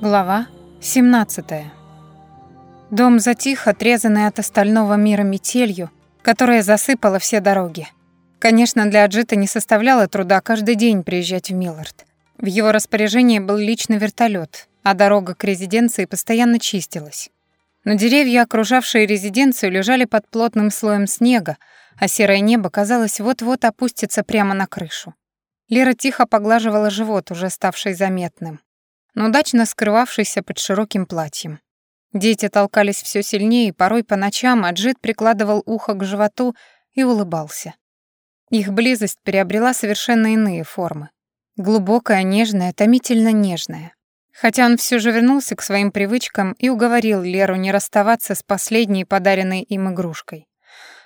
Глава 17. Дом затих, отрезанный от остального мира метелью, которая засыпала все дороги. Конечно, для Аджита не составляло труда каждый день приезжать в Миллард. В его распоряжении был личный вертолет, а дорога к резиденции постоянно чистилась. Но деревья, окружавшие резиденцию, лежали под плотным слоем снега, а серое небо, казалось, вот-вот опустится прямо на крышу. Лера тихо поглаживала живот, уже ставший заметным но удачно скрывавшийся под широким платьем. Дети толкались все сильнее, и порой по ночам Аджит прикладывал ухо к животу и улыбался. Их близость приобрела совершенно иные формы. Глубокая, нежная, томительно нежная. Хотя он все же вернулся к своим привычкам и уговорил Леру не расставаться с последней подаренной им игрушкой.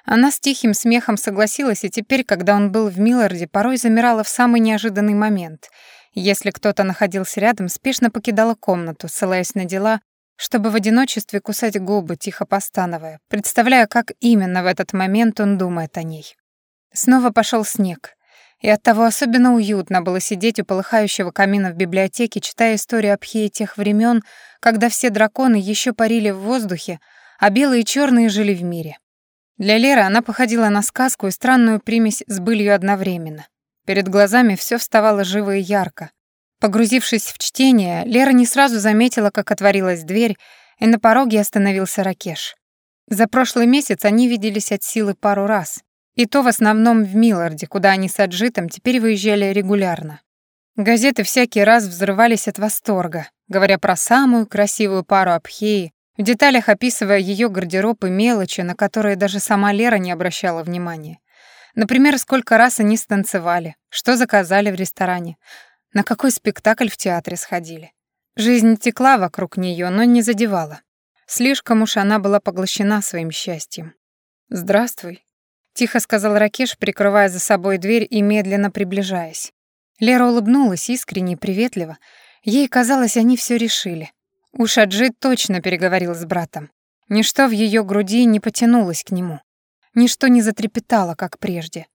Она с тихим смехом согласилась, и теперь, когда он был в Милларде, порой замирала в самый неожиданный момент — если кто-то находился рядом, спешно покидала комнату, ссылаясь на дела, чтобы в одиночестве кусать губы, тихо постановая, представляя, как именно в этот момент он думает о ней. Снова пошел снег, и оттого особенно уютно было сидеть у полыхающего камина в библиотеке, читая историю Абхеи тех времен, когда все драконы еще парили в воздухе, а белые и черные жили в мире. Для Леры она походила на сказку и странную примесь с былью одновременно. Перед глазами все вставало живо и ярко. Погрузившись в чтение, Лера не сразу заметила, как отворилась дверь, и на пороге остановился Ракеш. За прошлый месяц они виделись от силы пару раз, и то в основном в Милларде, куда они с Аджитом теперь выезжали регулярно. Газеты всякий раз взрывались от восторга, говоря про самую красивую пару Абхеи, в деталях описывая ее гардероб и мелочи, на которые даже сама Лера не обращала внимания. Например, сколько раз они станцевали, что заказали в ресторане, на какой спектакль в театре сходили. Жизнь текла вокруг нее, но не задевала. Слишком уж она была поглощена своим счастьем. «Здравствуй», — тихо сказал Ракеш, прикрывая за собой дверь и медленно приближаясь. Лера улыбнулась искренне и приветливо. Ей казалось, они все решили. Уж точно переговорил с братом. Ничто в ее груди не потянулось к нему. Ничто не затрепетало, как прежде.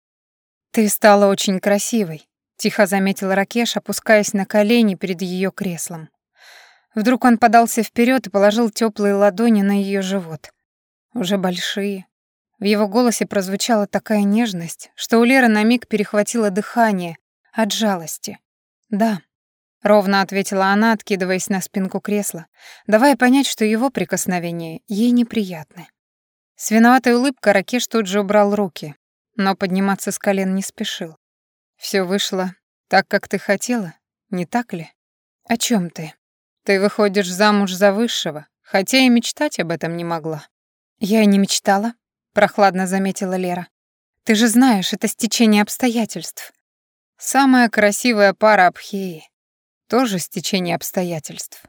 «Ты стала очень красивой», — тихо заметил Ракеш, опускаясь на колени перед ее креслом. Вдруг он подался вперед и положил теплые ладони на ее живот. Уже большие. В его голосе прозвучала такая нежность, что у Леры на миг перехватило дыхание от жалости. «Да», — ровно ответила она, откидываясь на спинку кресла, давая понять, что его прикосновения ей неприятны. С виноватой улыбкой Ракеш тут же убрал руки, но подниматься с колен не спешил. Все вышло так, как ты хотела, не так ли? О чем ты? Ты выходишь замуж за высшего, хотя и мечтать об этом не могла. Я и не мечтала, прохладно заметила Лера. Ты же знаешь, это стечение обстоятельств. Самая красивая пара Абхеи. Тоже стечение обстоятельств.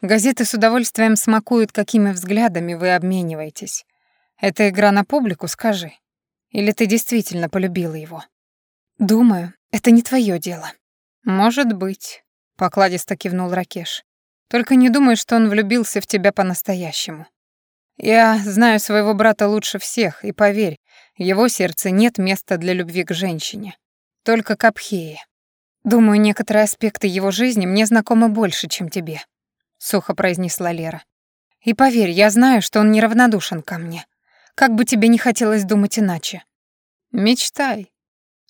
Газеты с удовольствием смакуют, какими взглядами вы обмениваетесь. Это игра на публику, скажи. Или ты действительно полюбила его? Думаю, это не твое дело. Может быть, покладисто кивнул Ракеш. Только не думай, что он влюбился в тебя по-настоящему. Я знаю своего брата лучше всех, и поверь, его сердце нет места для любви к женщине. Только к Абхее. Думаю, некоторые аспекты его жизни мне знакомы больше, чем тебе, сухо произнесла Лера. И поверь, я знаю, что он неравнодушен ко мне. Как бы тебе не хотелось думать иначе. Мечтай.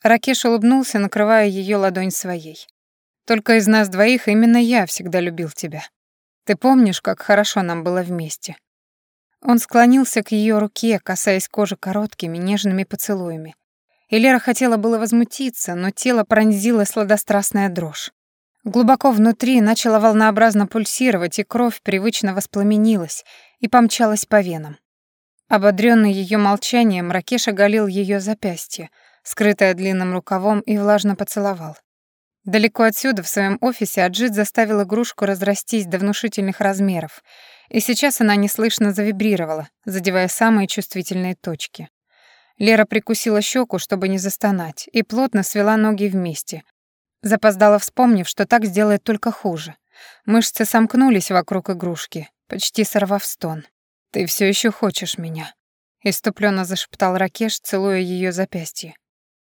Ракеш улыбнулся, накрывая ее ладонь своей. Только из нас двоих именно я всегда любил тебя. Ты помнишь, как хорошо нам было вместе? Он склонился к ее руке, касаясь кожи короткими, нежными поцелуями. И Лера хотела было возмутиться, но тело пронзила сладострастная дрожь. Глубоко внутри начала волнообразно пульсировать, и кровь привычно воспламенилась и помчалась по венам. Ободрённый её молчанием, Ракеш оголил её запястье, скрытое длинным рукавом, и влажно поцеловал. Далеко отсюда, в своем офисе, Аджит заставил игрушку разрастись до внушительных размеров, и сейчас она неслышно завибрировала, задевая самые чувствительные точки. Лера прикусила щеку, чтобы не застонать, и плотно свела ноги вместе, запоздала вспомнив, что так сделает только хуже. Мышцы сомкнулись вокруг игрушки, почти сорвав стон. «Ты все еще хочешь меня?» Иступленно зашептал Ракеш, целуя ее запястье.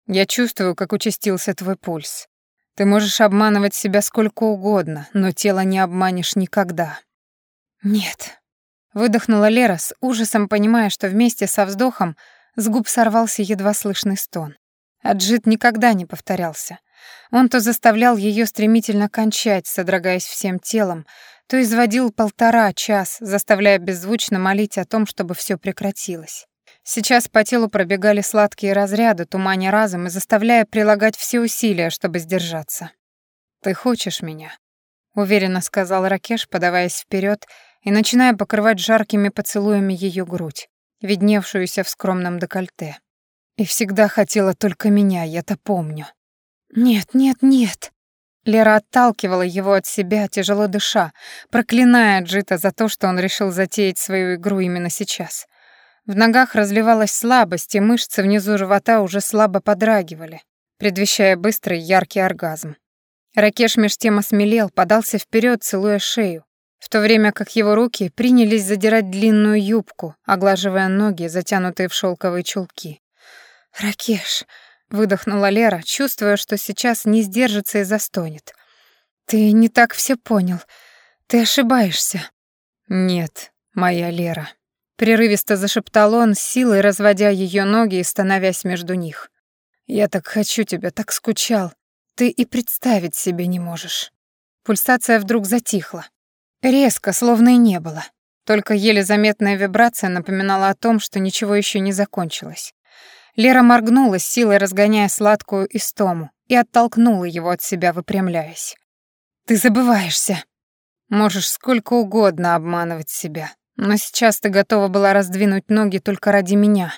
«Я чувствую, как участился твой пульс. Ты можешь обманывать себя сколько угодно, но тело не обманешь никогда. Нет. Выдохнула Лера с ужасом, понимая, что вместе со вздохом с губ сорвался едва слышный стон. Аджит никогда не повторялся. Он то заставлял ее стремительно кончать, содрогаясь всем телом, то изводил полтора час, заставляя беззвучно молить о том, чтобы все прекратилось. Сейчас по телу пробегали сладкие разряды, туманя разум и заставляя прилагать все усилия, чтобы сдержаться. «Ты хочешь меня?» — уверенно сказал Ракеш, подаваясь вперед и начиная покрывать жаркими поцелуями ее грудь, видневшуюся в скромном декольте. «И всегда хотела только меня, я-то помню». «Нет, нет, нет!» Лера отталкивала его от себя, тяжело дыша, проклиная Джита за то, что он решил затеять свою игру именно сейчас. В ногах разливалась слабость, и мышцы внизу живота уже слабо подрагивали, предвещая быстрый яркий оргазм. Ракеш меж тем осмелел, подался вперед, целуя шею, в то время как его руки принялись задирать длинную юбку, оглаживая ноги, затянутые в шелковые чулки. «Ракеш», — выдохнула Лера, чувствуя, что сейчас не сдержится и застонет. «Ты не так все понял. Ты ошибаешься». «Нет, моя Лера». Прерывисто зашептал он, силой разводя ее ноги и становясь между них. «Я так хочу тебя, так скучал. Ты и представить себе не можешь». Пульсация вдруг затихла. Резко, словно и не было. Только еле заметная вибрация напоминала о том, что ничего еще не закончилось. Лера моргнула, силой разгоняя сладкую истому, и оттолкнула его от себя, выпрямляясь. «Ты забываешься. Можешь сколько угодно обманывать себя, но сейчас ты готова была раздвинуть ноги только ради меня.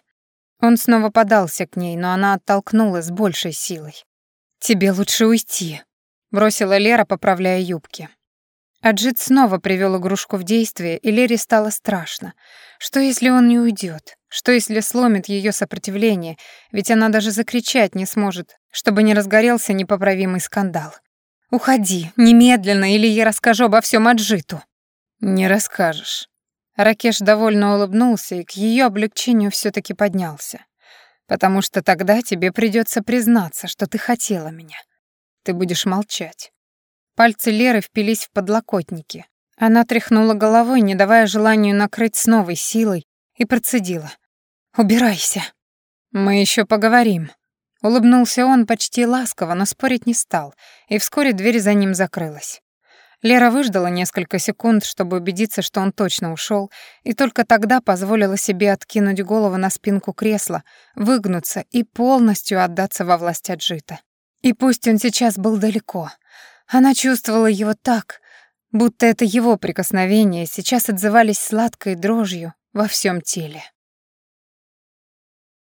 Он снова подался к ней, но она оттолкнула с большей силой. «Тебе лучше уйти», — бросила Лера, поправляя юбки. Аджит снова привел игрушку в действие, и Лере стало страшно. Что если он не уйдет? Что если сломит ее сопротивление? Ведь она даже закричать не сможет, чтобы не разгорелся непоправимый скандал. «Уходи, немедленно, или я расскажу обо всем Аджиту». «Не расскажешь», Ракеш довольно улыбнулся и к ее облегчению все таки поднялся. «Потому что тогда тебе придется признаться, что ты хотела меня. Ты будешь молчать». Пальцы Леры впились в подлокотники. Она тряхнула головой, не давая желанию накрыть с новой силой, и процедила. «Убирайся». «Мы еще поговорим». Улыбнулся он почти ласково, но спорить не стал, и вскоре дверь за ним закрылась. Лера выждала несколько секунд, чтобы убедиться, что он точно ушел, и только тогда позволила себе откинуть голову на спинку кресла, выгнуться и полностью отдаться во власть Аджита. И пусть он сейчас был далеко, она чувствовала его так, будто это его прикосновения сейчас отзывались сладкой дрожью во всем теле.